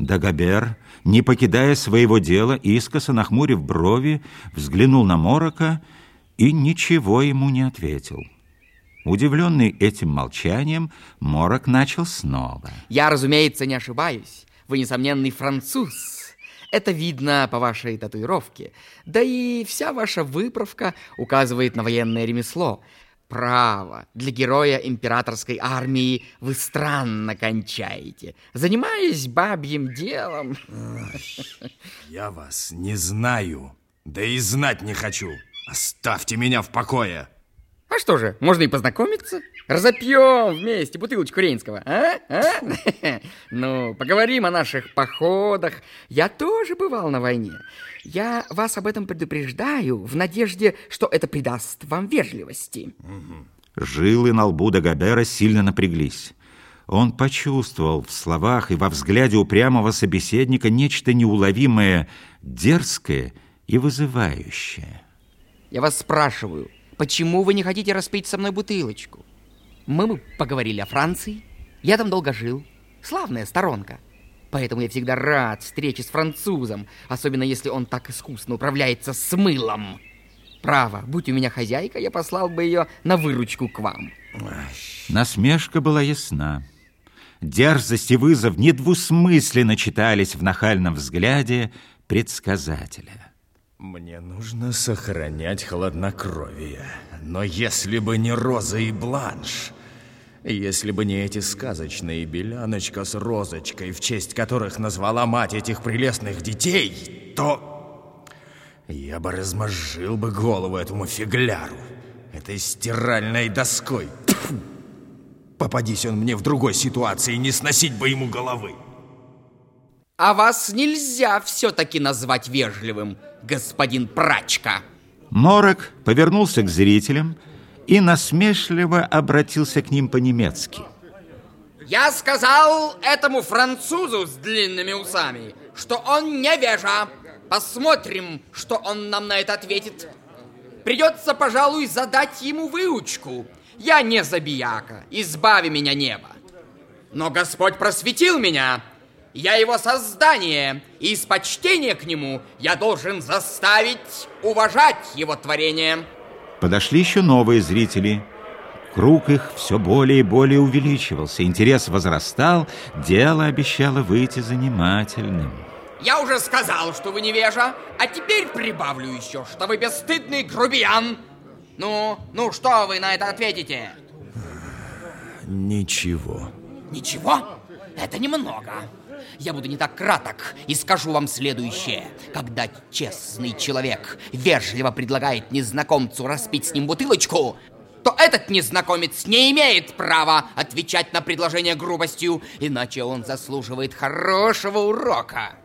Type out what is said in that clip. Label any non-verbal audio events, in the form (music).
Дагобер, не покидая своего дела, искоса нахмурив брови, взглянул на Морока и ничего ему не ответил. Удивленный этим молчанием, Морок начал снова. Я, разумеется, не ошибаюсь. Вы несомненный француз. Это видно по вашей татуировке. Да и вся ваша выправка указывает на военное ремесло. Право, для героя императорской армии вы странно кончаете, занимаясь бабьим делом. Ой, я вас не знаю, да и знать не хочу. Оставьте меня в покое. А что же, можно и познакомиться? Разопьем вместе бутылочку Рейнского, а? а? (laughs) Ну, поговорим о наших походах. Я тоже бывал на войне. Я вас об этом предупреждаю в надежде, что это придаст вам вежливости. Жилы на лбу Дагобера сильно напряглись. Он почувствовал в словах и во взгляде упрямого собеседника нечто неуловимое, дерзкое и вызывающее. Я вас спрашиваю, почему вы не хотите распить со мной бутылочку? Мы поговорили о Франции. Я там долго жил. Славная сторонка. Поэтому я всегда рад встрече с французом, особенно если он так искусно управляется с мылом. Право, будь у меня хозяйка, я послал бы ее на выручку к вам. Насмешка была ясна. Дерзость и вызов недвусмысленно читались в нахальном взгляде предсказателя. Мне нужно сохранять хладнокровие. Но если бы не Роза и Бланш, если бы не эти сказочные беляночка с розочкой, в честь которых назвала мать этих прелестных детей, то я бы размозжил бы голову этому фигляру, этой стиральной доской. Попадись он мне в другой ситуации, не сносить бы ему головы. А вас нельзя все-таки назвать вежливым, господин Прачка. Морок повернулся к зрителям и насмешливо обратился к ним по-немецки. Я сказал этому французу с длинными усами, что он невежа. Посмотрим, что он нам на это ответит. Придется, пожалуй, задать ему выучку. Я не забияка, избави меня небо. Но Господь просветил меня, я его создание, и из почтения к нему я должен заставить уважать его творение. Подошли еще новые зрители. Круг их все более и более увеличивался. Интерес возрастал, дело обещало выйти занимательным. Я уже сказал, что вы невежа, а теперь прибавлю еще, что вы бесстыдный грубиян. Ну, ну что вы на это ответите? Ничего. Ничего? Это немного. Я буду не так краток и скажу вам следующее. Когда честный человек вежливо предлагает незнакомцу распить с ним бутылочку, то этот незнакомец не имеет права отвечать на предложение грубостью, иначе он заслуживает хорошего урока.